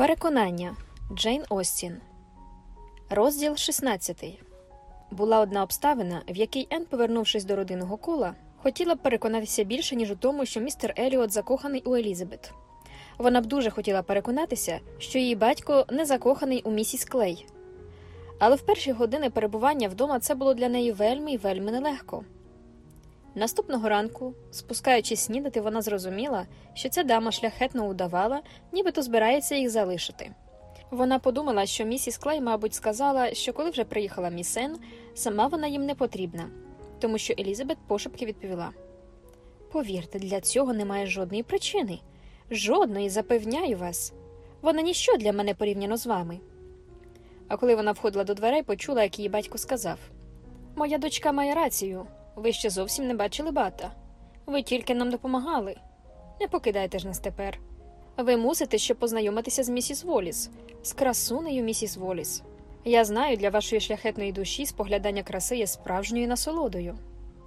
Переконання Джейн Остін. Розділ 16. Була одна обставина, в якій Ен, повернувшись до родинного кола, хотіла б переконатися більше, ніж у тому, що містер Еліот закоханий у Елізабет. Вона б дуже хотіла переконатися, що її батько не закоханий у місіс Клей. Але в перші години перебування вдома це було для неї вельми і вельми нелегко. Наступного ранку, спускаючись снідати, вона зрозуміла, що ця дама шляхетно удавала, нібито збирається їх залишити. Вона подумала, що місіс Клей, мабуть, сказала, що коли вже приїхала місен, сама вона їм не потрібна, тому що Елізабет пошепки відповіла: Повірте, для цього немає жодної причини, жодної, запевняю вас. Вона ніщо для мене порівняно з вами. А коли вона входила до дверей, почула, як її батько сказав: Моя дочка має рацію. Ви ще зовсім не бачили бата. Ви тільки нам допомагали. Не покидайте ж нас тепер. Ви мусите ще познайомитися з місіс Воліс, з красунею місіс Воліс. Я знаю, для вашої шляхетної душі споглядання краси є справжньою насолодою.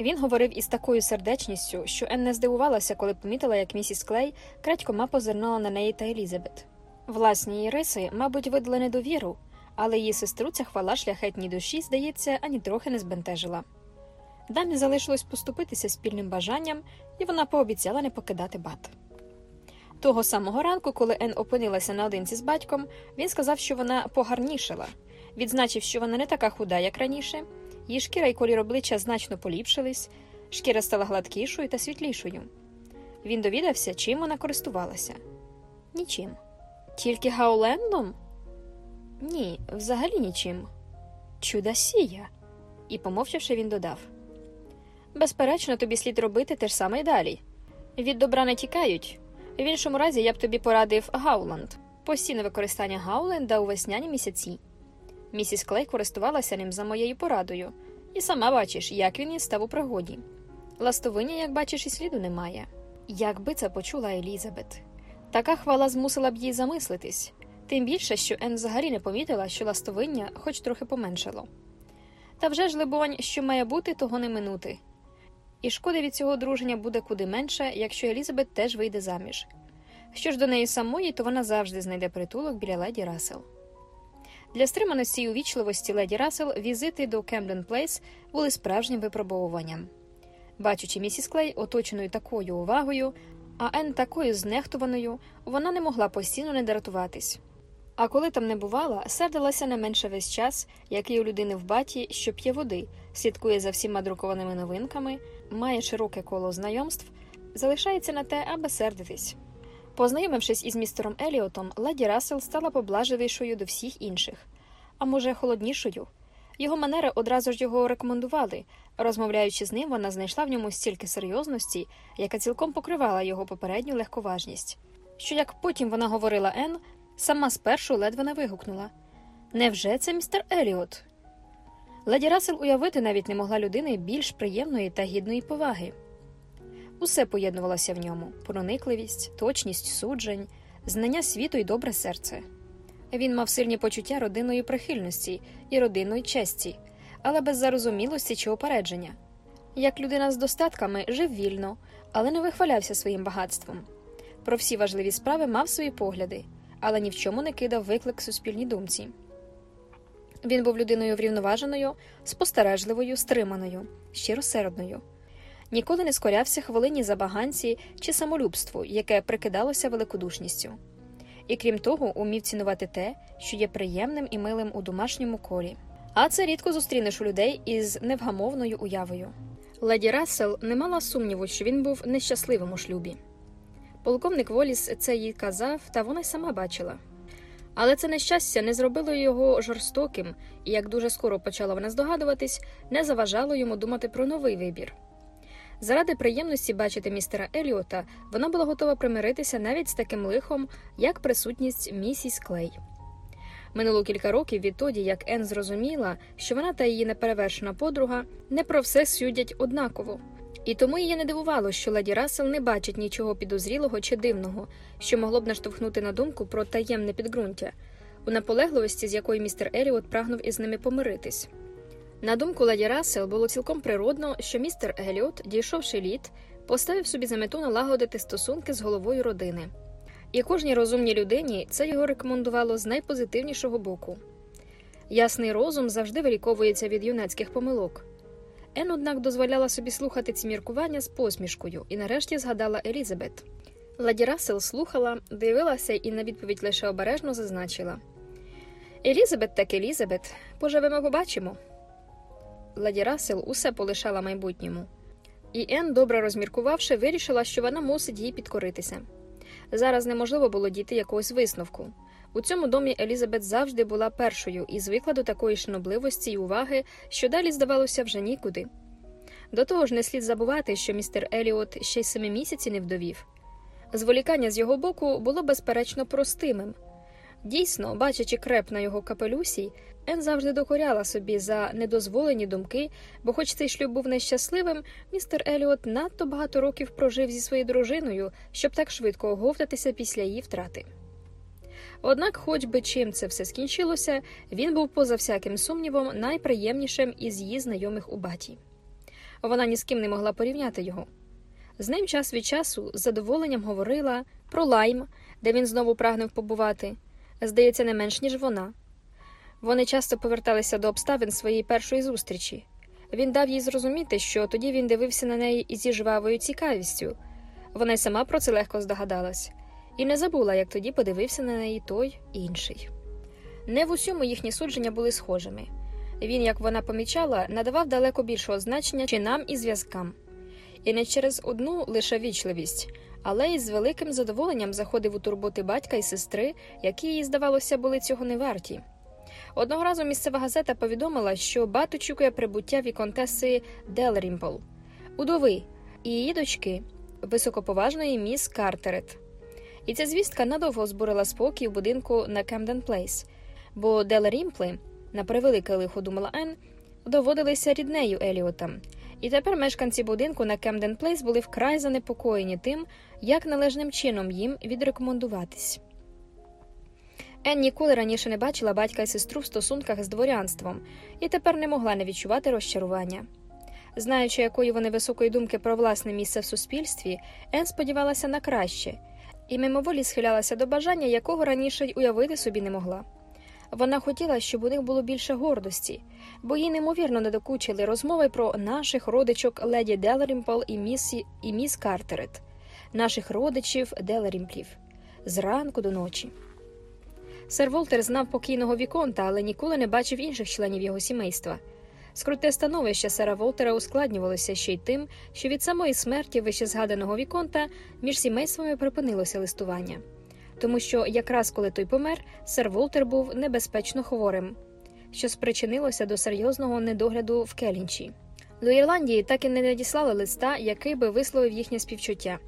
Він говорив із такою сердечністю, що Ен не здивувалася, коли помітила, як місіс Клей крадькома позирнула на неї та Елізабет. Власні її риси, мабуть, видали недовіру, але її сестру ця хвала шляхетній душі, здається, ані трохи не збентежила. Дамі залишилось поступитися спільним бажанням, і вона пообіцяла не покидати бат. Того самого ранку, коли Ен опинилася наодинці з батьком, він сказав, що вона погарнішала, відзначив, що вона не така худа, як раніше, її шкіра і колір обличчя значно поліпшились, шкіра стала гладкішою та світлішою. Він довідався, чим вона користувалася. Нічим. Тільки Гаулендом? Ні, взагалі нічим. Чудасія. І, помовчавши, він додав. Безперечно, тобі слід робити те ж саме й далі. Від добра не тікають. В іншому разі я б тобі порадив Гауланд, постійне використання Гауленда у весняні місяці. Місіс Клей користувалася ним за моєю порадою, і сама бачиш, як він їй став у пригоді. Ластовиня, як бачиш, і сліду немає. Якби це почула Елізабет. Така хвала змусила б її замислитись, тим більше, що Ен взагалі не помітила, що ластовиння хоч трохи поменшало. Та вже ж, либонь, що має бути, того не минути. І шкоди від цього одруження буде куди менше, якщо Елізабет теж вийде заміж. Що ж до неї самої, то вона завжди знайде притулок біля леді Рассел. Для стриманості і увічливості леді Рассел візити до Кемден Плейс були справжнім випробовуванням. Бачучи місіс Клей, оточеною такою увагою, а Ен такою знехтуваною, вона не могла постійно не дратуватись. А коли там не бувала, сердилася не менше весь час, як і у людини в баті, що п'є води, слідкує за всіма друкованими новинками, має широке коло знайомств, залишається на те, аби сердитись. Познайомившись із містером Еліотом, леді Рассел стала поблажливішою до всіх інших, а може, холоднішою. Його манери одразу ж його рекомендували. Розмовляючи з ним, вона знайшла в ньому стільки серйозності, яка цілком покривала його попередню легковажність. Що як потім вона говорила Ен, сама спершу ледве не вигукнула Невже це містер Еліот? Леді Рассел уявити навіть не могла людини більш приємної та гідної поваги. Усе поєднувалося в ньому проникливість, точність суджень, знання світу і добре серце. Він мав сильні почуття родинної прихильності і родинної честі, але без зарозумілості чи опередження. Як людина з достатками жив вільно, але не вихвалявся своїм багатством. Про всі важливі справи мав свої погляди, але ні в чому не кидав виклик суспільній думці. Він був людиною врівноваженою, спостережливою, стриманою, щиросердною. Ніколи не скорявся хвилині забаганці чи самолюбству, яке прикидалося великодушністю. І крім того, умів цінувати те, що є приємним і милим у домашньому колі. А це рідко зустрінеш у людей із невгамовною уявою. Леді Рассел не мала сумніву, що він був нещасливим у шлюбі. Полковник Воліс це їй казав, та вона й сама бачила. Але це нещастя не зробило його жорстоким, і, як дуже скоро почала вона здогадуватись, не заважало йому думати про новий вибір. Заради приємності бачити містера Еліота, вона була готова примиритися навіть з таким лихом, як присутність місіс Клей. Минуло кілька років відтоді, як Ен зрозуміла, що вона та її неперевершена подруга не про все судять однаково. І тому її не дивувало, що леді Рассел не бачить нічого підозрілого чи дивного, що могло б наштовхнути на думку про таємне підґрунтя, у наполегливості, з якою містер Еліот прагнув із ними помиритись. На думку леді Рассел було цілком природно, що містер Еліот, дійшовши літ, поставив собі за мету налагодити стосунки з головою родини. і кожній розумній людині це його рекомендувало з найпозитивнішого боку. Ясний розум завжди виліковується від юнацьких помилок. Ен, однак, дозволяла собі слухати ці міркування з посмішкою і нарешті згадала Елізабет. Ладі Рассел слухала, дивилася і на відповідь лише обережно зазначила Елізабет так Елізабет, поживемо побачимо. Ладі Рассел усе полишала майбутньому. І Ен, добре розміркувавши, вирішила, що вона мусить їй підкоритися. Зараз неможливо було дійти якогось висновку. У цьому домі Елізабет завжди була першою і звикла до такої шанобливості й уваги, що далі здавалося вже нікуди. До того ж, не слід забувати, що містер Еліот ще й семи місяці не вдовів. Зволікання з його боку було безперечно простимим. Дійсно, бачачи креп на його капелюсі, Ен завжди докоряла собі за недозволені думки, бо, хоч цей шлюб був нещасливим, містер Еліот надто багато років прожив зі своєю дружиною, щоб так швидко оговтатися після її втрати. Однак, хоч би чим це все скінчилося, він був поза всяким сумнівом найприємнішим із її знайомих у баті. Вона ні з ким не могла порівняти його. З ним час від часу з задоволенням говорила про лайм, де він знову прагнув побувати, здається, не менш ніж вона. Вони часто поверталися до обставин своєї першої зустрічі. Він дав їй зрозуміти, що тоді він дивився на неї із жвавою цікавістю. Вона й сама про це легко здогадалась, і не забула, як тоді подивився на неї той інший. Не в усьому їхні судження були схожими. Він, як вона помічала, надавав далеко більшого значення чинам і зв'язкам, і не через одну лише ввічливість, але й з великим задоволенням заходив у турботи батька і сестри, які їй, здавалося, були цього не варті. Одного разу місцева газета повідомила, що Бат очікує прибуття віконтеси Делрімпл, удови і її дочки, високоповажної міс Картерет. І ця звістка надовго збурила спокій в будинку на Кемден Плейс, бо Делрімпли, на превелике лихо думала Ен, доводилися ріднею Еліотам. І тепер мешканці будинку на Кемден Плейс були вкрай занепокоєні тим, як належним чином їм відрекомендуватись. Ен ніколи раніше не бачила батька і сестру в стосунках з дворянством і тепер не могла не відчувати розчарування. Знаючи, якої вони високої думки про власне місце в суспільстві, Ен сподівалася на краще і мимоволі схилялася до бажання, якого раніше й уявити собі не могла. Вона хотіла, щоб у них було більше гордості, бо їй неймовірно надокучили розмови про наших родичок леді Делрімпл і міс, і міс Картерет, наших родичів Делрімплів зранку до ночі. Сер Волтер знав покійного віконта, але ніколи не бачив інших членів його сімейства. Скруте становище сера Волтера ускладнювалося ще й тим, що від самої смерті вищезгаданого віконта між сімействами припинилося листування, тому що якраз коли той помер, сер Волтер був небезпечно хворим, що спричинилося до серйозного недогляду в Келінчі. До Ірландії так і не надіслали листа, який би висловив їхнє співчуття.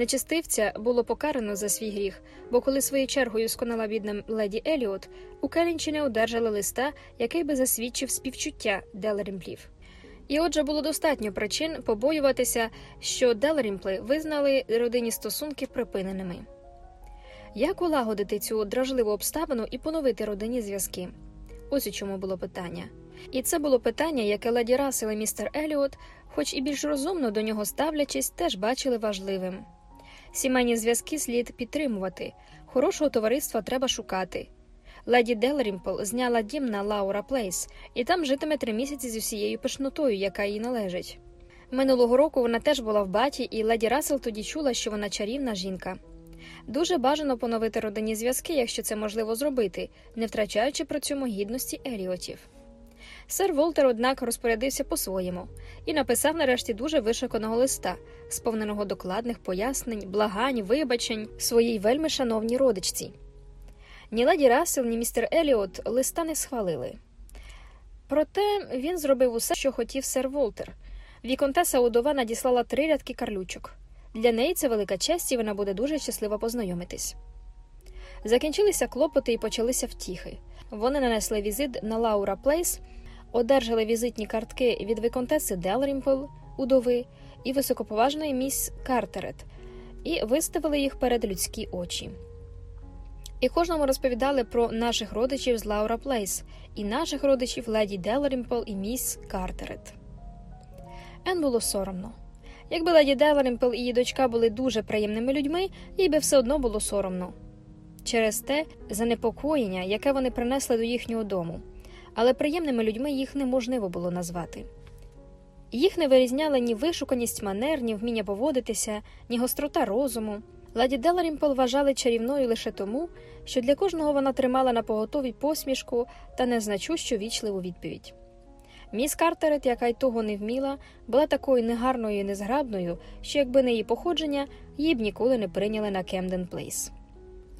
Нечистивця було покарано за свій гріх, бо коли своєю чергою сконала бідна леді Еліот, у Келінчі не одержали листа, який би засвідчив співчуття Делерімплів. І отже було достатньо причин побоюватися, що Делрімпли визнали родинні стосунки припиненими. Як улагодити цю дражливу обставину і поновити родинні зв'язки? Ось у чому було питання. І це було питання, яке леді Рассел і містер Еліот, хоч і більш розумно до нього ставлячись, теж бачили важливим. Сімейні зв'язки слід підтримувати, хорошого товариства треба шукати. Леді Делрімпл зняла дім на Лаура Плейс і там житиме три місяці з усією пишнотою, яка їй належить. Минулого року вона теж була в баті, і леді Рассел тоді чула, що вона чарівна жінка. Дуже бажано поновити родинні зв'язки, якщо це можливо зробити, не втрачаючи при цьому гідності Еліотів. Сер Волтер, однак, розпорядився по-своєму і написав нарешті дуже вишиканого листа, сповненого докладних пояснень, благань, вибачень своїй вельми шановній родичці. Ні леді Рассел, ні містер Еліот листа не схвалили. Проте він зробив усе, що хотів сер Волтер. Віконтеса удова надіслала три рядки карлючок. Для неї це велика честь, і вона буде дуже щаслива познайомитись. Закінчилися клопоти і почалися втіхи. Вони нанесли візит на Лаура Плейс одержали візитні картки від віконтеси Делрімпл, удови і високоповажної міс Картерет, і виставили їх перед людські очі. І кожному розповідали про наших родичів з Лаура Плейс і наших родичів леді Делрімпл і міс Картерет. Ен було соромно. Якби леді Делрімпл і її дочка були дуже приємними людьми, їй би все одно було соромно через те занепокоєння, яке вони принесли до їхнього дому, але приємними людьми їх неможливо було назвати. Їх не вирізняла ні вишуканість манер, ні вміння поводитися, ні гострота розуму. Леді Далрімпл вважали чарівною лише тому, що для кожного вона тримала на поготові посмішку та незначущу вічливу відповідь. Міс Картерет, яка й того не вміла, була такою негарною і незграбною, що якби не її походження, її б ніколи не прийняли на Кемден Плейс.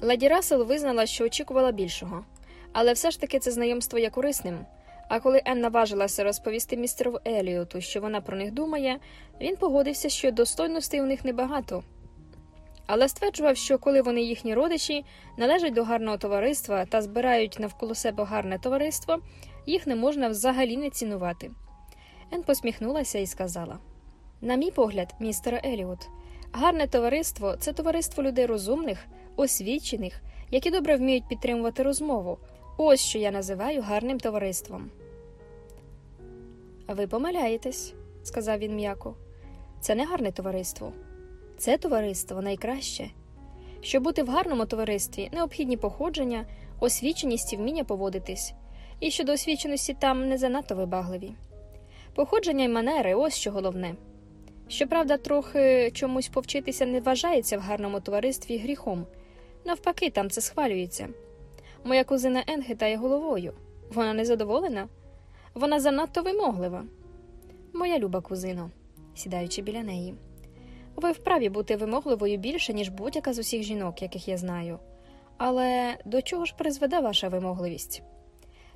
Леді Рассел визнала, що очікувала більшого, але все ж таки це знайомство є корисним. А коли Енн наважилася розповісти містеру Еліоту, що вона про них думає, він погодився, що достойностей у них небагато. Але стверджував, що коли вони їхні родичі належать до гарного товариства та збирають навколо себе гарне товариство, їх не можна взагалі не цінувати. Ен посміхнулася і сказала: На мій погляд, містере Еліот, гарне товариство це товариство людей розумних, освічених, які добре вміють підтримувати розмову. Ось що я називаю гарним товариством. Ви помиляєтесь, сказав він м'яко. Це не гарне товариство. Це товариство найкраще. Щоб бути в гарному товаристві, необхідні походження, освіченість і вміння поводитись, і щодо освіченості там не занадто вибагливі. Походження й манери ось що головне. Щоправда, трохи чомусь повчитися не вважається в гарному товаристві гріхом. Навпаки, там це схвалюється. Моя кузина Ен хитає головою. Вона незадоволена? Вона занадто вимоглива. Моя люба кузино, сідаючи біля неї. Ви вправі бути вимогливою більше, ніж будь-яка з усіх жінок, яких я знаю. Але до чого ж призведе ваша вимогливість?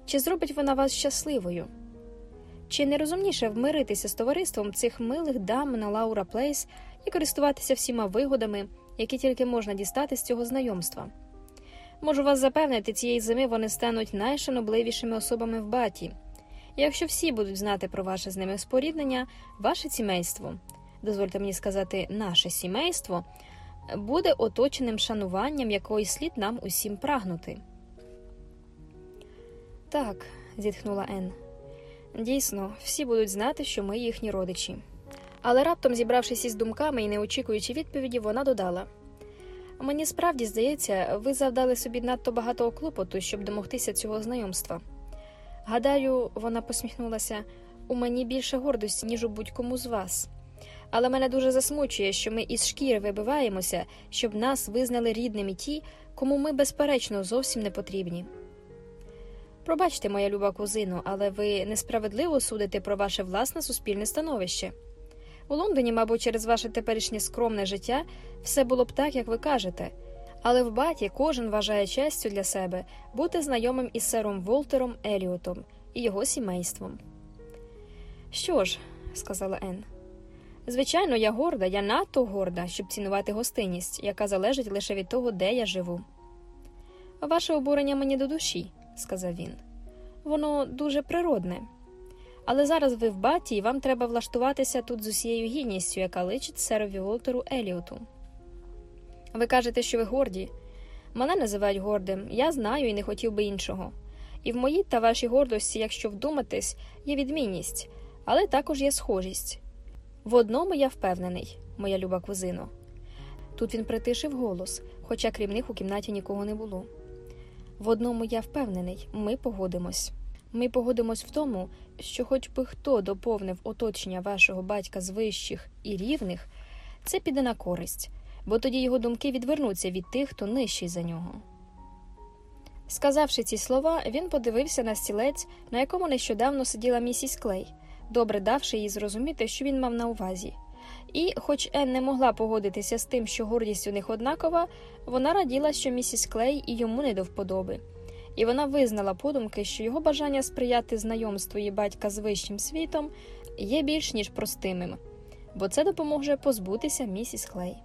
Чи зробить вона вас щасливою? Чи не розумніше змиритися з товариством цих милих дам на Лаура Плейс і користуватися всіма вигодами, які тільки можна дістати з цього знайомства? Можу вас запевнити, цієї зими вони стануть найшанобливішими особами в баті. Якщо всі будуть знати про ваше з ними споріднення, ваше сімейство, дозвольте мені сказати, наше сімейство, буде оточеним шануванням, якої слід нам усім прагнути. Так, зітхнула Ен. Дійсно, всі будуть знати, що ми їхні родичі. Але раптом, зібравшись із думками і не очікуючи відповіді, вона додала мені справді здається, ви завдали собі надто багато клопоту, щоб домогтися цього знайомства. Гадаю, вона посміхнулася у мені більше гордості, ніж у будь-кому з вас. Але мене дуже засмучує, що ми із шкіри вибиваємося, щоб нас визнали рідними ті, кому ми, безперечно, зовсім не потрібні. Пробачте, моя люба кузину, але ви несправедливо судите про ваше власне суспільне становище. У Лондоні, мабуть, через ваше теперішнє скромне життя все було б так, як ви кажете, але в баті кожен вважає честю для себе бути знайомим із сером Волтером Еліотом і його сімейством. Що ж, сказала Енн, звичайно, я горда, я надто горда, щоб цінувати гостинність, яка залежить лише від того, де я живу. Ваше обурення мені до душі, сказав він. Воно дуже природне. Але зараз ви в баті, і вам треба влаштуватися тут з усією гідністю, яка личить серові Волтеру Еліоту. Ви кажете, що ви горді. Мене називають гордим, я знаю і не хотів би іншого. І в моїй та вашій гордості, якщо вдуматись, є відмінність, але також є схожість. В одному я впевнений, моя люба кузино. Тут він притишив голос, хоча крім них у кімнаті нікого не було. В одному я впевнений, ми погодимось. Ми погодимось в тому, що, хоч би хто доповнив оточення вашого батька з вищих і рівних, це піде на користь, бо тоді його думки відвернуться від тих, хто нижчий за нього. Сказавши ці слова, він подивився на стілець, на якому нещодавно сиділа місіс Клей, добре давши їй зрозуміти, що він мав на увазі. І, хоч Ен не могла погодитися з тим, що гордість у них однакова, вона раділа, що місіс Клей і йому не до вподоби, і вона визнала подумки, що його бажання сприяти знайомству її батька з вищим світом є більш ніж простимим, бо це допоможе позбутися місіс Клей.